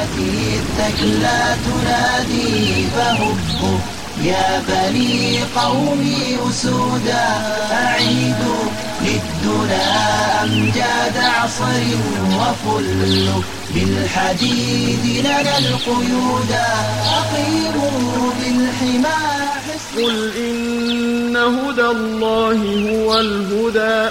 هذه الثكلى تنادي فهبوا يا بني قومي أسودا أعيدوا للدنا أمجاد عصر وفلوا بالحديد لنا القيود أقيموا بالحمى قل إن هدى الله هو الهدى.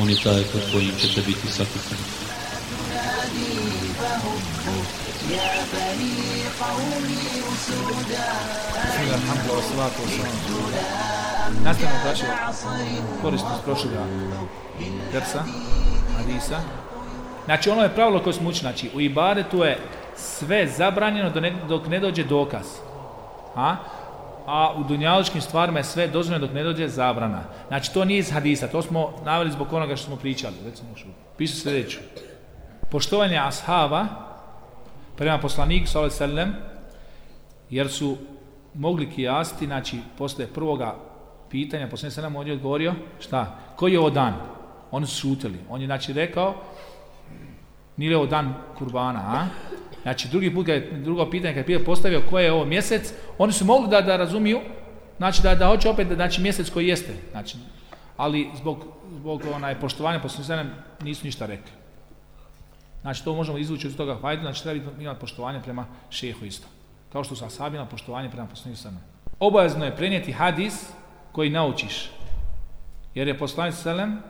On je taj pod kojim ćete biti sakupani. Nastavno braće, koristi iz prošloga hadisa. Znači ono je pravilo koje smo učili, znači u ibadetu je sve zabranjeno dok ne dođe dokaz. A? A u dunjaličkim stvarima je sve dozvoljeno dok ne dođe zabrana. Znači to nije iz hadisa, to smo naveli zbog onoga što smo pričali. Recimo, piše sljedeću. Poštovanje ashaba prema poslaniku sallallahu jer su mogli kijasti, znači posle prvoga pitanja, posle se nam on je odgovorio, šta? Koji je ovo dan? Oni su šutili. On je znači rekao, nije ovo dan kurbana, a? Znači drugi put, kad drugo pitanje, kad je postavio koji je ovo mjesec, oni su mogli da, da razumiju, znači da, da hoće opet, da, znači mjesec koji jeste, znači, ali zbog, zbog onaj, poštovanja poslanika nisu ništa rekli. Znači to možemo izvući iz toga fajdu, znači treba imati poštovanje prema šehu isto. Kao što su ashabima poštovanje prema poslaniku. Obavezno je prenijeti hadis koji naučiš. Jer je poslanik sallam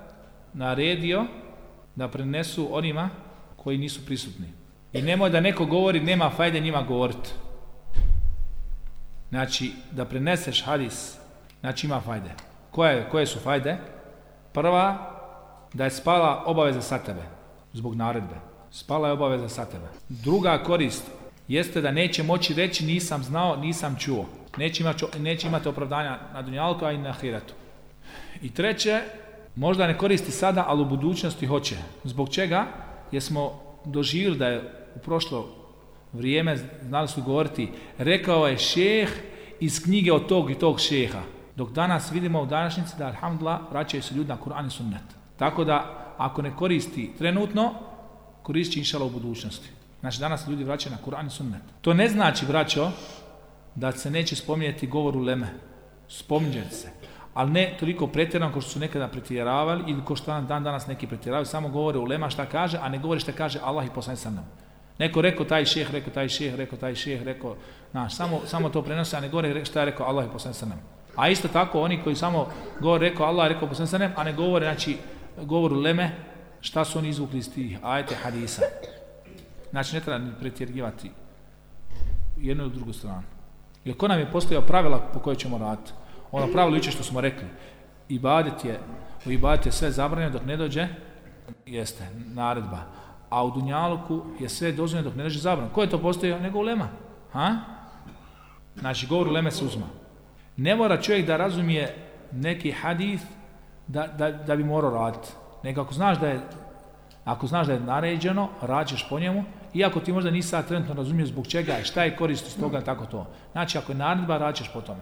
naredio da prenesu onima koji nisu prisutni. I nemoj da neko govori, nema fajde njima govoriti. Znači, da preneseš hadis, znači ima fajde. Koje, koje su fajde? Prva, da je spala obaveza sa tebe, zbog naredbe. Spala je obaveza sa tebe. Druga korist jeste da neće moći reći nisam znao, nisam čuo. Neće imati, neće imati opravdanja na dunjalku, a i na hiratu. I treće, možda ne koristi sada, ali u budućnosti hoće. Zbog čega? Jer smo doživjeli da je u prošlo vrijeme, znali su govoriti, rekao je šeh iz knjige od tog i tog šeha. Dok danas vidimo u današnjici da, alhamdulillah, vraćaju se ljudi na Kur'an i sunnet. Tako da, ako ne koristi trenutno, koristit će inšala u budućnosti. Znači, danas ljudi vraćaju na Kur'an i sunnet. To ne znači, braćo, da se neće spominjati govor u leme. Spominje se. Ali ne toliko pretjerano kao što su nekada pretjeravali ili kao što dan danas neki pretjeravaju, samo govore u lema šta kaže, a ne govore šta kaže Allah i poslanik sa nam. Neko rekao taj šeh, rekao taj šeh, rekao taj šeh, rekao, znaš, samo, samo to prenose, a ne govore šta je rekao Allah i poslanik sa. A isto tako oni koji samo govore rekao Allah, rekao poslanik sa a ne govore, znači, govoru leme, šta su oni izvukli iz tih ajte hadisa. Znači, ne treba ni pretjerivati jednu ili drugu stranu. Jer ko nam je postavio pravila po kojoj ćemo raditi? Ono pravilo jučer što smo rekli. Ibadet je, u ibadet je sve zabranjeno dok ne dođe, jeste, naredba. A u Dunjaluku je sve dozvoljeno dok ne dođe zabranjeno. Ko je to postavio? Nego ulema. Ha? Znači, govor uleme se uzma. Ne mora čovjek da razumije neki hadith da, da, da bi morao raditi. Nego ako znaš da je ako znaš da je naređeno, rađeš po njemu, iako ti možda nisi sad trenutno razumio zbog čega je, šta je korist iz toga, tako to. Znači, ako je naredba, rađeš po tome.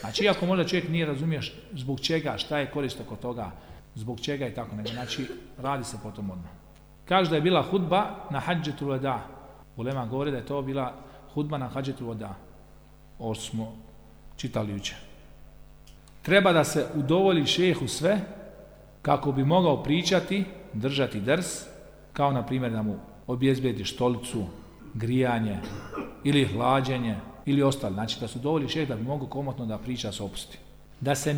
Znači, iako možda čovjek nije razumio zbog čega, šta je korist oko toga, zbog čega i tako nego. Znači, radi se po tom odmah. Kaže da je bila hudba na hađetul vada. Ulema govori da je to bila hudba na hađetul vada. Ovo smo čitali jučer. Treba da se udovolji šehu sve kako bi mogao pričati, držati drs, kao na primjer da mu objezbedi štolicu, grijanje ili hlađenje ili ostalo. Znači da su dovolji šeh da bi mogao komotno da priča s opusti. Da se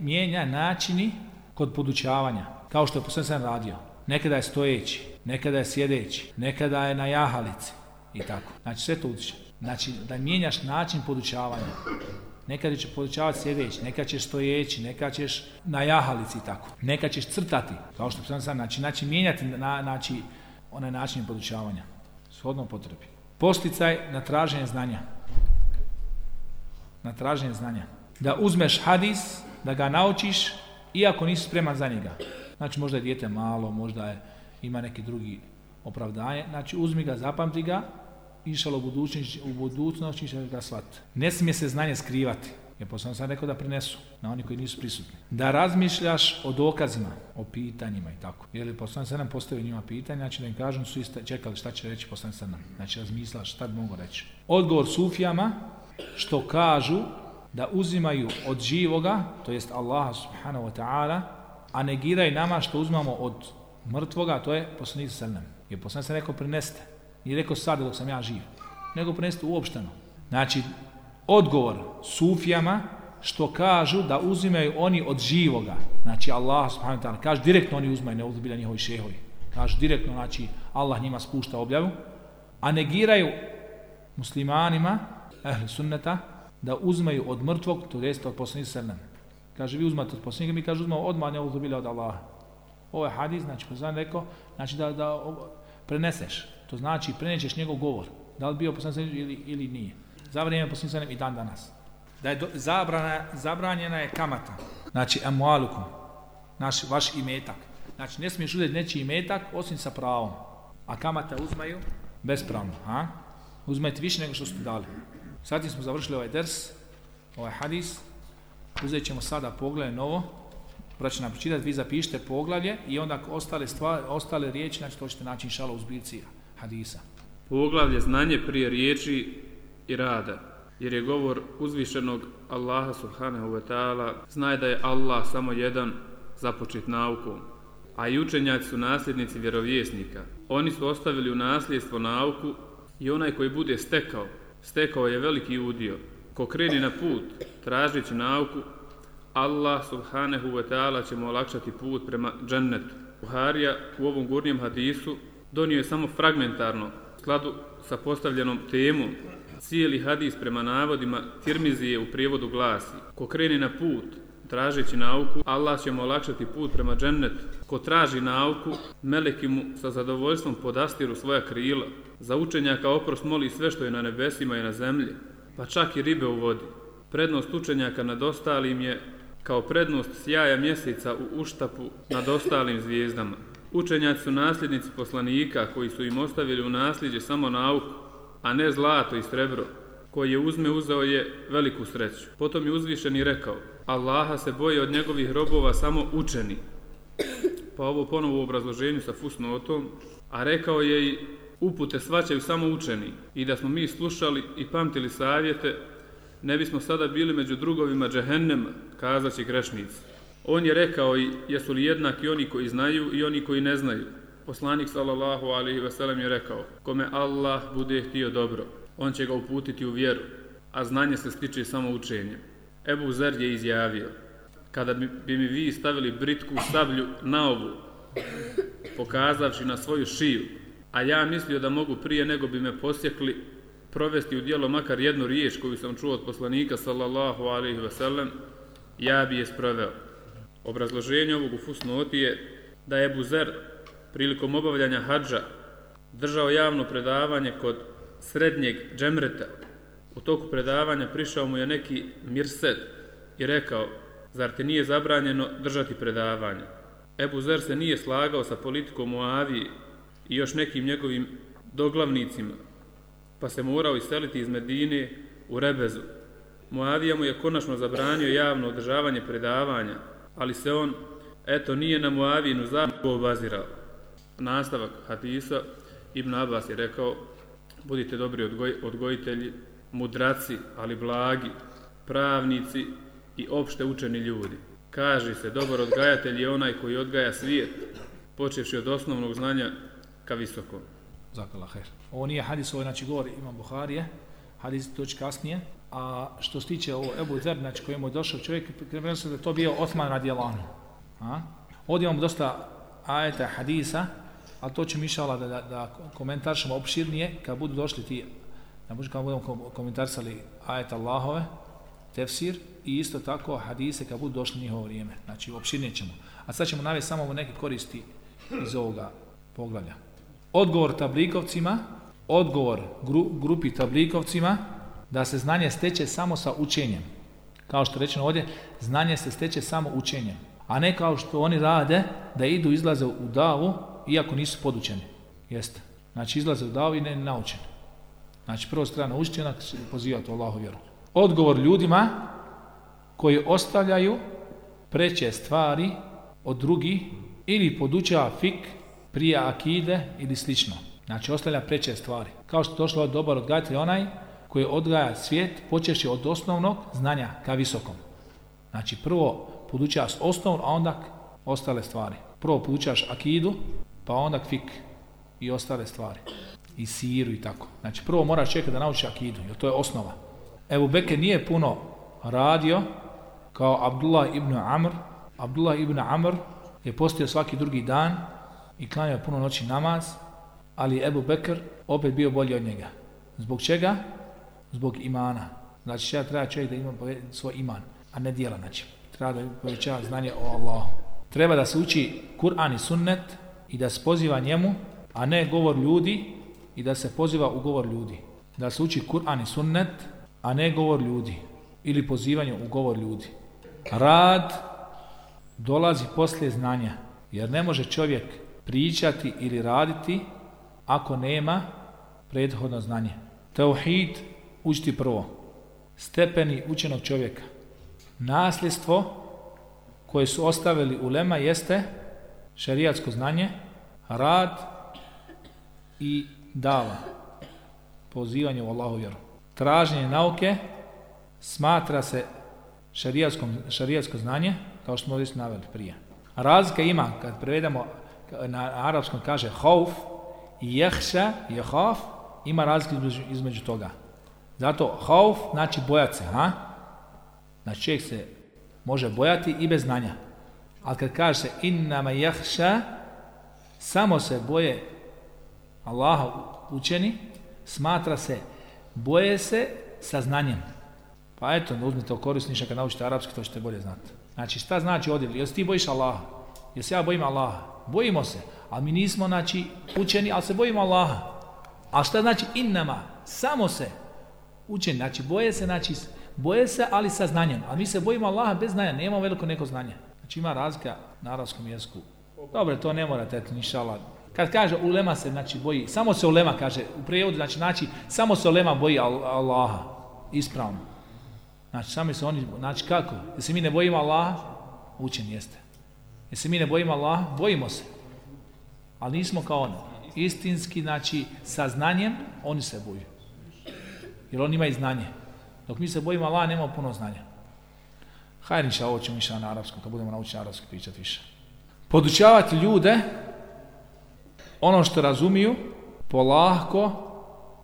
mijenja načini kod podučavanja, kao što je posljedno sam radio. Nekada je stojeći, nekada je sjedeći, nekada je na jahalici i tako. Znači sve to utiče. Znači da mijenjaš način podučavanja. Nekad ćeš podučavati sjedeći, nekad ćeš stojeći, nekad ćeš na jahalici i tako. Nekad ćeš crtati, kao što sam sam, znači, znači mijenjati na, znači, onaj način podučavanja. Shodno potrebi. Posticaj na traženje znanja. Na traženje znanja. Da uzmeš hadis, da ga naučiš, iako nisi spreman za njega. Znači možda je dijete malo, možda je, ima neki drugi opravdanje. Znači uzmi ga, zapamti ga, išalo u budućnosti, u budućnosti će ga shvatiti. Ne smije se znanje skrivati. Jer posebno sam rekao da prinesu na oni koji nisu prisutni. Da razmišljaš o dokazima, o pitanjima i tako. Jer posebno se nam postavio njima pitanja, znači da im kažem su isto čekali šta će reći posebno se nam. Znači razmišljaš šta bi mogu reći. Odgovor sufijama što kažu da uzimaju od živoga, to jest Allaha subhanahu wa ta'ala, a negiraju nama što uzmamo od mrtvoga, to je poslanik sallam. Jer poslanik se rekao prineste. Nije rekao sada dok sam ja živ. Nego prineste uopšteno. Znači, odgovor sufijama što kažu da uzimaju oni od živoga. Znači, Allah subhanahu ta'ala kaže direktno oni uzmaju, ne uzbila njihovi šehovi. Kažu direktno, znači, Allah njima spušta objavu. A negiraju muslimanima, ehli sunneta, da uzmaju od mrtvog, to jest od poslanika sallam. Kaže, vi uzmate od poslanika, mi kaže, uzmamo odmah ne uzbila od Allaha. Ovo je hadis, znači, poslanik rekao, znači da, da preneseš. To znači prenećeš njegov govor. Da li bio poslanik ili, ili nije. Za vrijeme poslanik i dan danas. Da je do, zabrana, zabranjena je kamata. Znači, amualukum. Naš, vaš imetak. Znači, ne smiješ uzeti nečiji imetak osim sa pravom. A kamata uzmaju bespravno. A? Uzmete više nego što ste dali. Sad smo završili ovaj ders, ovaj hadis. Uzet ćemo sada pogled novo. Braće nam pročitati, vi zapišite poglavlje i onda ostale, stvari, ostale riječi, znači to ćete naći inšala u zbirci hadisa. Poglavlje znanje prije riječi i rada, jer je govor uzvišenog Allaha subhanahu wa ta'ala, znaj da je Allah samo jedan započet naukom, a i učenjaci su nasljednici vjerovjesnika. Oni su ostavili u nasljedstvo nauku i onaj koji bude stekao, stekao je veliki udio. Ko kreni na put, tražići nauku, Allah subhanahu wa ta'ala će mu olakšati put prema džennetu. Buharija u ovom gurnijem hadisu donio je samo fragmentarno skladu sa postavljenom temom. Cijeli hadis prema navodima Tirmizije u prijevodu glasi Ko kreni na put, tražeći nauku, Allah će mu olakšati put prema džennetu. Ko traži nauku, meleki mu sa zadovoljstvom podastiru svoja krila. Za učenjaka oprost moli sve što je na nebesima i na zemlji, pa čak i ribe u vodi. Prednost učenjaka nad ostalim je kao prednost sjaja mjeseca u uštapu nad ostalim zvijezdama. Učenjaci su nasljednici poslanika koji su im ostavili u nasljeđe samo nauku, a ne zlato i srebro, koji je uzme uzeo je veliku sreću. Potom je uzvišeni rekao, Allaha se boje od njegovih robova samo učeni. Pa ovo ponovo u obrazloženju sa fusnotom, a rekao je i upute svaćaju samo učeni i da smo mi slušali i pamtili savjete, ne bismo sada bili među drugovima džehennema, kazaći grešnici. On je rekao i jesu li jednaki oni koji znaju i oni koji ne znaju. Poslanik sallallahu alaihi wasallam je rekao, kome Allah bude htio dobro, on će ga uputiti u vjeru, a znanje se stiče samo učenjem. Ebu Zer je izjavio, kada bi, bi mi vi stavili britku sablju na ovu, pokazavši na svoju šiju, a ja mislio da mogu prije nego bi me posjekli provesti u dijelo makar jednu riječ koju sam čuo od poslanika sallallahu alaihi wasallam, ja bi je sproveo. Obrazloženje ovog u fusnoti je da je Buzer prilikom obavljanja hađa držao javno predavanje kod srednjeg džemreta. U toku predavanja prišao mu je neki mirsed i rekao, zar ti nije zabranjeno držati predavanje? Ebu Zer se nije slagao sa politikom Muavije i još nekim njegovim doglavnicima, pa se morao iseliti iz Medine u Rebezu. Muavija mu je konačno zabranio javno održavanje predavanja, ali se on, eto, nije na Muavinu zapravo obazirao. Nastavak hadisa, Ibn Abbas je rekao, budite dobri odgoj, odgojitelji, mudraci, ali blagi, pravnici i opšte učeni ljudi. Kaže se, dobar odgajatelj je onaj koji odgaja svijet, počevši od osnovnog znanja ka visokom. Zakala her. Ovo nije hadis, ovo je znači govor Imam Buharije, hadis to će kasnije, a što se tiče ovo Ebu Zer, znači kojemu je došao čovjek, krenuo se da to bio Osman radijalanu. A? Ovdje imamo dosta ajeta hadisa, ali to će mišala da, da, da komentaršamo opširnije, kad budu došli ti, da kad budemo komentarsali ajet Allahove, tefsir, i isto tako hadise kad budu došli njihovo vrijeme. Znači, opširnije ćemo. A sad ćemo navesti samo neke koristi iz ovoga poglavlja. Odgovor tablikovcima odgovor gru, grupi tablikovcima da se znanje steče samo sa učenjem. Kao što je rečeno ovdje, znanje se steče samo učenjem. A ne kao što oni rade, da idu, izlaze u davu, iako nisu podučeni. Jeste. Znači izlaze u davu i ne naučeni. Znači prvo se treba naučiti, onak pozivati u Allahu vjeru. Odgovor ljudima koji ostavljaju preće stvari od drugih ili podučava fik prije akide ili slično. Znači ostavlja preče stvari. Kao što je došlo od dobar odgajatelj onaj koji odgaja svijet počeši od osnovnog znanja ka visokom. Znači prvo podučavaš osnovno, a onda ostale stvari. Prvo podučavaš akidu, pa onda fik i ostale stvari. I siru i tako. Znači prvo moraš čekati da naučiš akidu, jer to je osnova. Evo Beke nije puno radio kao Abdullah ibn Amr. Abdullah ibn Amr je postio svaki drugi dan i klanjao puno noći namaz, ali Ebu Bekr opet bio bolji od njega. Zbog čega? Zbog imana. Znači, ja treba čovjek da ima svoj iman, a ne dijela, znači. Treba da povećava znanje o Allahu. Treba da se uči Kur'an i sunnet i da se poziva njemu, a ne govor ljudi i da se poziva u govor ljudi. Da se uči Kur'an i sunnet, a ne govor ljudi ili pozivanje u govor ljudi. Rad dolazi poslije znanja, jer ne može čovjek pričati ili raditi ako nema prethodno znanje. Teuhid učiti prvo. Stepeni učenog čovjeka. Nasljedstvo koje su ostavili u lema jeste šerijatsko znanje, rad i dava. Pozivanje u Allahu vjeru. Traženje nauke smatra se šarijatsko znanje, kao što smo ovdje naveli prije. Razlika ima, kad prevedemo na arapskom kaže hauf i jehša, jehaf, ima razlika između, toga. Zato hauf znači bojati se, ha? Znači čovjek se može bojati i bez znanja. Ali kad kaže se innama jehša, samo se boje Allaha učeni, smatra se, boje se sa znanjem. Pa eto, uzmite to korisniša kad naučite arapski, to ćete bolje znati. Znači šta znači ovdje? Jel ti bojiš Allaha? Jel se ja bojim Allaha? Bojimo se, ali mi nismo znači učeni, ali se bojimo Allaha. A šta znači innama? Samo se učeni, znači boje se, znači boje se, ali sa znanjem. Ali mi se bojimo Allaha bez znanja, nemamo veliko neko znanje. Znači ima razlika na arabskom jeziku. Dobro, to ne morate, eto, nišala. Kad kaže ulema se, znači boji, samo se ulema kaže, u prijevodu, znači, znači samo se ulema boji Allaha. Ispravno. Znači, sami se oni, znači kako? Jer se mi ne bojimo Allaha? Učen jeste. Jer mi ne bojimo Allaha? Bojimo se. Ali nismo kao oni. Istinski, znači, sa znanjem, oni se boju. Jer oni imaju znanje. Dok mi se bojimo Allaha, nemamo puno znanja. Hajde, ovo ćemo na arapskom, kad budemo naučiti arapski pričati više. Podučavati ljude ono što razumiju, polahko,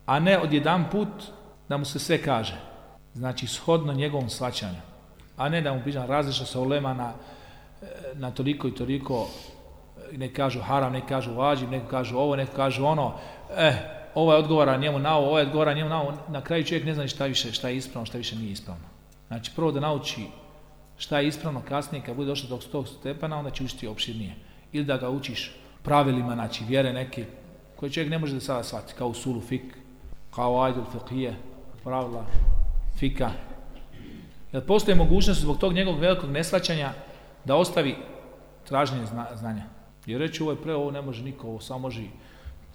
a ne odjedan put da mu se sve kaže. Znači, shodno njegovom svačanju. A ne da mu pričam različno se ulema na, na toliko i toliko, ne kažu haram, ne kažu vađib, neko kažu ovo, neko kažu ono, eh, je odgovara njemu na ovo, je odgovara njemu na ovo, na kraju čovjek ne zna šta više, šta je ispravno, šta više nije ispravno. Znači, prvo da nauči šta je ispravno, kasnije kad bude došlo do tog stepana, onda će učiti opširnije. Ili da ga učiš pravilima, znači vjere neke, koje čovjek ne može da sada shvati, kao sulu fik, kao ajdul fiqije, pravila, fika. Jer postoji mogućnost zbog tog njegovog velikog nesvaćanja da ostavi traženje znanja. Jer reći ovo je pre, ovo ne može niko, ovo samo može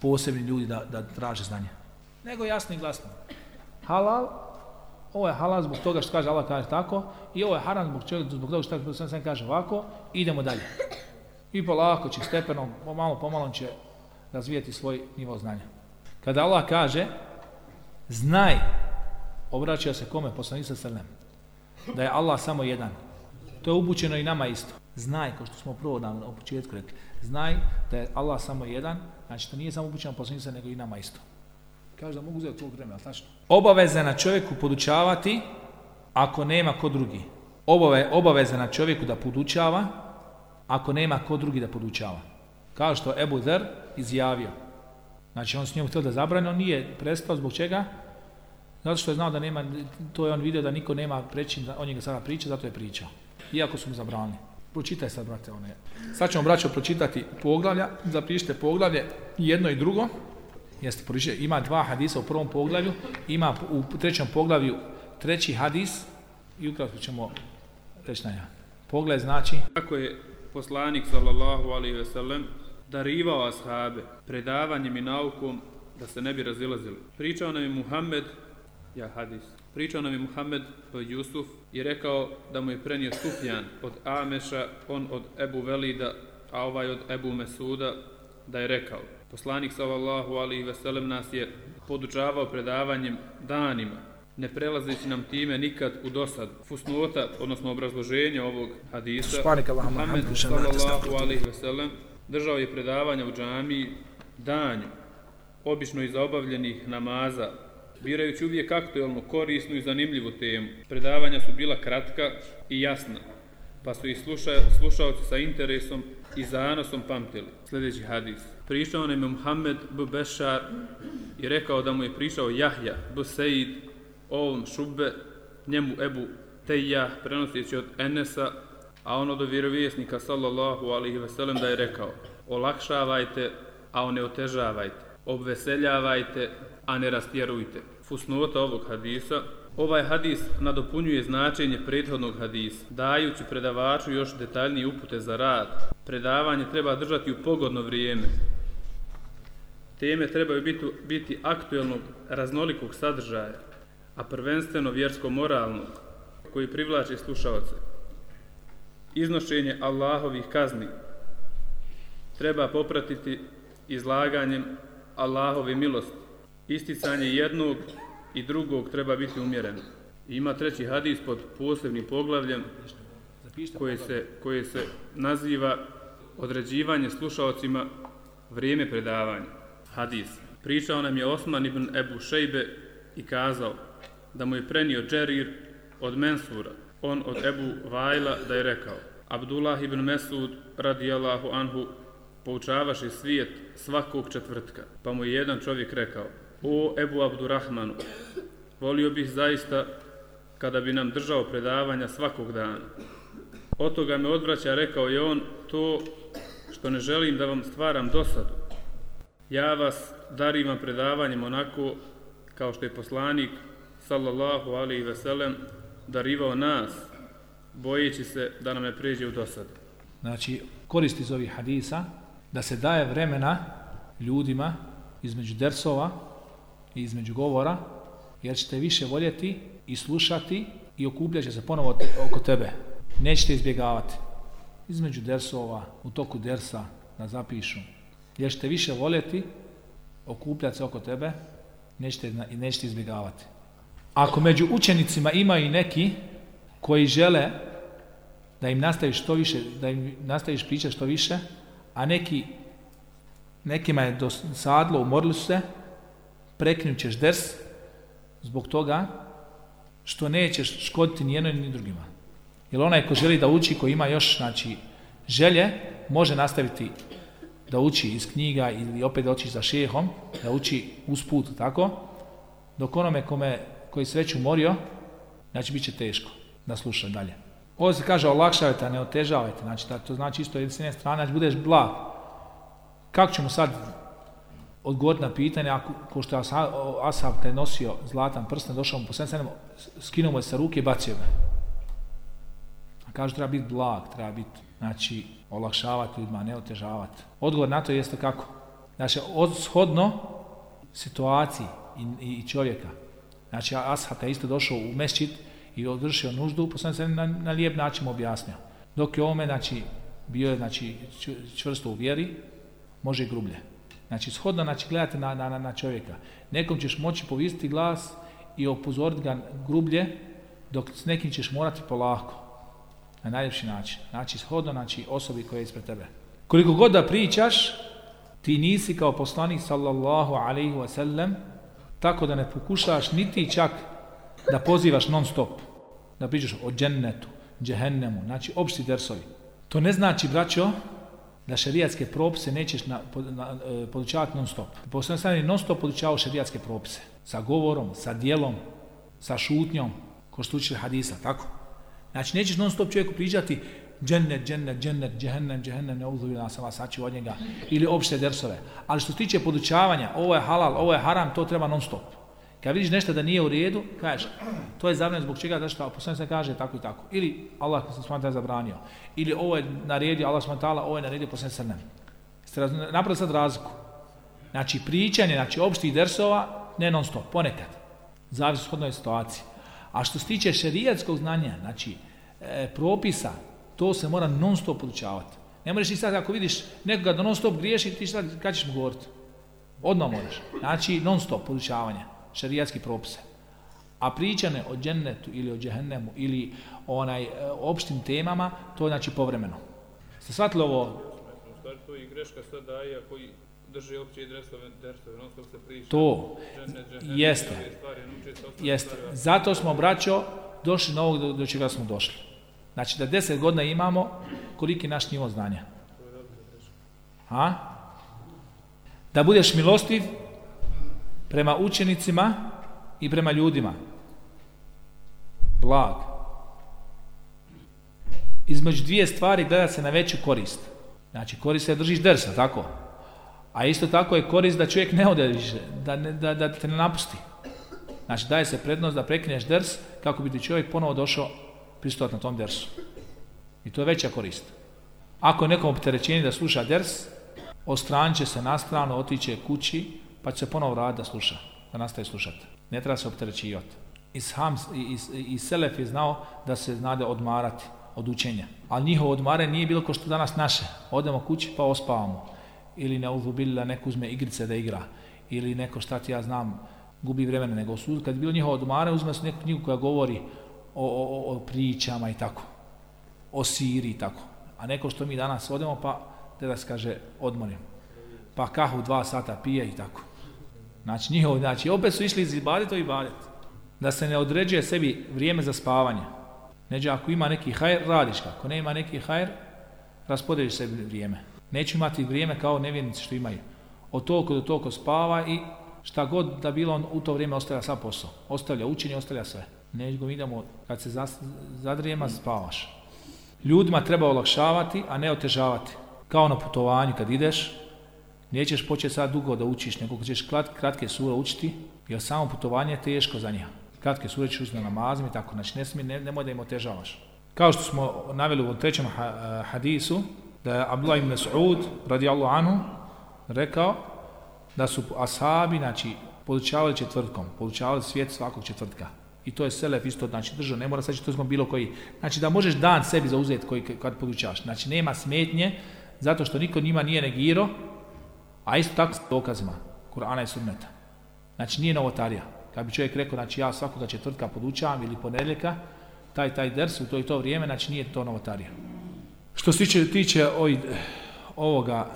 posebni ljudi da, da traže znanje. Nego jasno i glasno. Halal, ovo je halal zbog toga što kaže Allah kaže tako i ovo je haram zbog, čega, zbog toga što sam sam kaže ovako idemo dalje. I polako će stepenom, pomalo pomalo će razvijati svoj nivo znanja. Kada Allah kaže znaj obraća se kome? Poslanica Srnem. Da je Allah samo jedan. To je upućeno i nama isto. Znaj, kao što smo prvo na, početku rekli, znaj da je Allah samo jedan, znači to nije samo upućeno poslanica, nego i nama isto. Kaže da mogu uzeti tvog vremena, tačno. Obaveza na čovjeku podučavati ako nema ko drugi. Obave, obaveza na čovjeku da podučava ako nema ko drugi da podučava. Kao što Ebu Zer izjavio. Znači on s njom htio da zabrani, on nije prestao zbog čega? Zato što je znao da nema, to je on vidio da niko nema preći, on njega sada priča, zato je pričao. Iako su mu zabranili. Pročitaj sad, brate, one. Sad ćemo, braćo, pročitati poglavlja, zapišite poglavlje, jedno i drugo. Jeste, poriče, ima dva hadisa u prvom poglavlju, ima u trećem poglavlju treći hadis i ukratko ćemo reći na ja. Pogled znači... Kako je poslanik sallallahu alaihi ve sellem darivao ashabe predavanjem i naukom da se ne bi razilazili. Pričao nam je Muhammed, ja hadis, pričao nam je Muhammed Jusuf i rekao da mu je prenio Sufjan od Ameša, on od Ebu Velida, a ovaj od Ebu Mesuda, da je rekao. Poslanik sallallahu alaihi ve sellem nas je podučavao predavanjem danima, ne prelazeći nam time nikad u dosad. Fusnota, odnosno obrazloženje ovog hadisa, Muhammed sallallahu alaihi ve sellem držao je predavanja u džamiji danju, obično iz obavljenih namaza, birajući uvijek aktuelnu, korisnu i zanimljivu temu. Predavanja su bila kratka i jasna, pa su ih sluša, slušalci sa interesom i zanosom pamtili. Sljedeći hadis. Prišao nam je Muhammed b. Bešar i rekao da mu je prišao Jahja b. Sejid, ovom šubbe, njemu Ebu Tejja, prenoseći od Enesa, a on od vjerovjesnika sallallahu alihi veselem da je rekao olakšavajte, a ne otežavajte, obveseljavajte, a ne rastjerujte. Fusnota ovog hadisa Ovaj hadis nadopunjuje značenje prethodnog hadisa, dajući predavaču još detaljnije upute za rad. Predavanje treba držati u pogodno vrijeme. Teme trebaju biti, biti aktuelnog, raznolikog sadržaja, a prvenstveno vjersko-moralnog, koji privlači slušalce. Iznošenje Allahovih kazni treba popratiti izlaganjem Allahove milosti. Isticanje jednog i drugog treba biti umjereno. Ima treći hadis pod posebnim poglavljem koje se, koje se naziva određivanje slušalcima vrijeme predavanja. Hadis. Pričao nam je Osman ibn Ebu Šejbe i kazao da mu je prenio Džerir od Mensura, on od Ebu Vajla da je rekao Abdullah ibn Mesud radijallahu anhu poučavaše svijet svakog četvrtka. Pa mu je jedan čovjek rekao O Ebu Abdurrahmanu, volio bih zaista kada bi nam držao predavanja svakog dana. Od toga me odvraća, rekao je on, to što ne želim da vam stvaram dosadu. Ja vas darim predavanjem onako kao što je poslanik sallallahu alaihi ve sellem darivao nas bojeći se da nam ne pređe u dosadu. Znači, koristi iz ovih hadisa da se daje vremena ljudima između dersova između govora, jer ćete više voljeti i slušati i okupljat će se ponovo oko tebe. Nećete izbjegavati. Između dersova, u toku dersa, da zapišu. Jer ćete više voljeti okupljati se oko tebe, nećete, nećete izbjegavati. Ako među učenicima ima i neki koji žele da im nastaviš što više, da im nastaviš pričati što više, a neki nekima je dosadlo, umorili su se, preknut ćeš ders zbog toga što nećeš škoditi ni jednoj ni drugima. Jer onaj ko želi da uči, ko ima još znači, želje, može nastaviti da uči iz knjiga ili opet da uči za šehom, da uči usput, tako? Dok onome kome, koji se već umorio, znači bit će teško da sluša dalje. Ovo se kaže olakšavajte, a ne otežavajte. Znači, da, to znači isto s jedne strane, znači budeš blag. Kako ćemo sad odgovoriti na pitanje, ako, ko što je Asab kad je nosio zlatan prsten, došao mu po sedem, skinuo mu sa ruke i bacio ga. A kaže, treba biti blag, treba biti, znači, olakšavati ljudima, ne otežavati. Odgovor na to jeste kako? Znači, shodno situaciji i, i čovjeka. Znači, Ashab je isto došao u mesčit i odvršio nuždu, poslanik se na, na lijep način mu objasnio. Dok je ovome, znači, bio je znači, čvrsto u vjeri, može i grublje. Znači, shodno znači, gledate na, na, na čovjeka. Nekom ćeš moći povisiti glas i opozoriti ga grublje, dok s nekim ćeš morati polako. Na najljepši način. Znači, shodno znači, osobi koja je ispred tebe. Koliko god da pričaš, ti nisi kao poslanik sallallahu alaihi wa sallam, tako da ne pokušaš niti čak da pozivaš non stop, da pričaš o džennetu, džehennemu, znači opšti dersovi. To ne znači, braćo, da šerijatske propise nećeš na, na, e, podučavati non stop. Posljedno strane non stop podučavao šerijatske propise. Sa govorom, sa dijelom, sa šutnjom, ko što uči hadisa, tako? Znači nećeš non stop čovjeku pričati džennet, džennet, džennet, džehennem, džehennem, ne uzubila nas Allah sači od njega, ili opšte dersove. Ali što se tiče podučavanja, ovo je halal, ovo je haram, to treba non stop. Kad vidiš nešto da nije u redu, kažeš, to je zabranjeno zbog čega, zašto poslanik se kaže tako i tako. Ili Allah se smatra zabranio. Ili ovo je naredio, Allah smatra, ovo je naredio poslanik ne. Ste napravili sad razliku. Znači, pričanje, znači, opštih dersova, ne non stop, ponekad. Zavisi od shodnoj situaciji. A što se tiče šerijatskog znanja, znači, e, propisa, to se mora non stop podučavati. Ne možeš i sad ako vidiš nekoga da non stop griješi, ti šta, kad ćeš mu govoriti? Odmah moraš. Znači, non stop podučavanje, šerijatski propise. A pričane o džennetu ili o džehennemu ili onaj e, opštim temama, to je znači povremeno. Ste shvatili ovo? Stvari, to je i greška sad daje koji drži opće dresove, dresove, non stop se priča. To, Džennet, jeste. stvari, ostale Jeste. stvari, Zato smo, braćo, došli na ovog do, do čega smo došli. Znači da deset godina imamo, koliki naš nivo znanja. A? Da budeš milostiv prema učenicima i prema ljudima. Blag. Između dvije stvari gleda se na veću korist. Znači korist je držiš drsa, tako? A isto tako je korist da čovjek ne ode više, da, ne, da, da te ne napusti. Znači daje se prednost da prekineš ders kako bi ti čovjek ponovo došao pristojati na tom dersu. I to je veća korist. Ako je nekom opterećenje da sluša ders, ostranit će se na stranu, otiće kući, pa će se ponovo vratiti da sluša, da nastaje slušati. Ne treba se opterećivati. I, i, i, Selef je znao da se znade odmarati od učenja. Ali njihovo odmaranje nije bilo kao što danas naše. Odemo kući pa ospavamo. Ili ne uzubili neko uzme igrice da igra. Ili neko šta ti ja znam gubi vremena. Nego su, kad je bilo njihovo odmaranje uzme se neku knjigu koja govori o, o, o, pričama i tako. O siri i tako. A neko što mi danas odemo pa da nas kaže odmorim. Pa kahu dva sata pije i tako. Znači njihovo, znači opet su išli iz ibadeta u ibadet. Da se ne određuje sebi vrijeme za spavanje. Neđe ako ima neki hajr, radiš ga. Ako ne ima neki hajr, raspodeliš sebi vrijeme. Neću imati vrijeme kao nevjernici što imaju. Od toliko do toliko spava i šta god da bilo on u to vrijeme ostavlja sav posao. Ostavlja učenje, ostavlja sve. Nego idemo, kad se zadrijema, spavaš. Ljudima treba olakšavati, a ne otežavati. Kao na putovanju kad ideš, nećeš početi sad dugo da učiš, nego ćeš krat, kratke sure učiti, jer samo putovanje je teško za njih. Kratke sure ćeš učiti na namazima i tako, znači ne smije, ne, nemoj da im otežavaš. Kao što smo naveli u trećem ha- hadisu, da je Abdullah ibn Mas'ud, radijallahu anhu, rekao da su ashabi, znači, podučavali četvrtkom, podučavali svijet svakog četvrtka. I to je selef isto, znači držao, ne mora sad četvrtkom bilo koji. Znači da možeš dan sebi zauzeti koji, kad podučavaš. Znači nema smetnje, zato što niko njima nije negirao, a isto tako s dokazima Kur'ana i Sunneta. Znači nije novotarija. Kad bi čovjek rekao, znači ja svakoga četvrtka podučavam ili ponedjeljka, taj taj ders u to i to vrijeme, znači nije to novotarija. Što se tiče, tiče oj, ovoga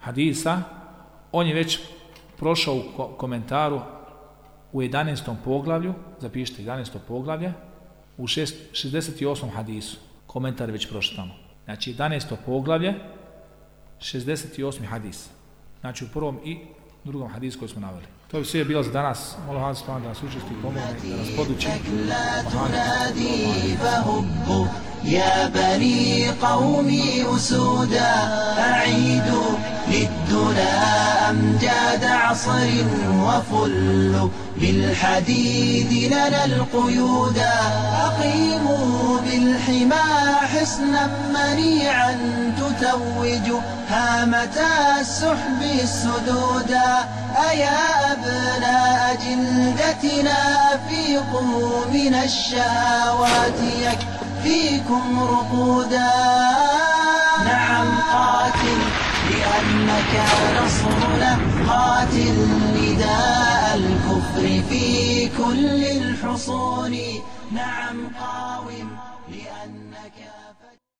hadisa, on je već prošao u ko- komentaru u 11. poglavlju, zapišite 11. poglavlje, u šest- 68. hadisu. Komentar je već prošao tamo. Znači 11. poglavlje, 68. hadis. Znači u prvom i drugom hadisu koji smo naveli. To bi sve bilo za danas. Molim vas da nas učesti i pomogne, da nas. يا بني قومي أسودا أعيدوا للدنا أمجاد عصر وفلوا بالحديد لنا القيودا أقيموا بالحمى حصنا منيعا تتوج هامة السحب السدودا أيا أبناء جلدتنا أفيقوا من الشهوات يكفيكم رقودا. نعم قاتل لأنك نصرنا قاتل نداء الكفر في كل الحصون. نعم قاوم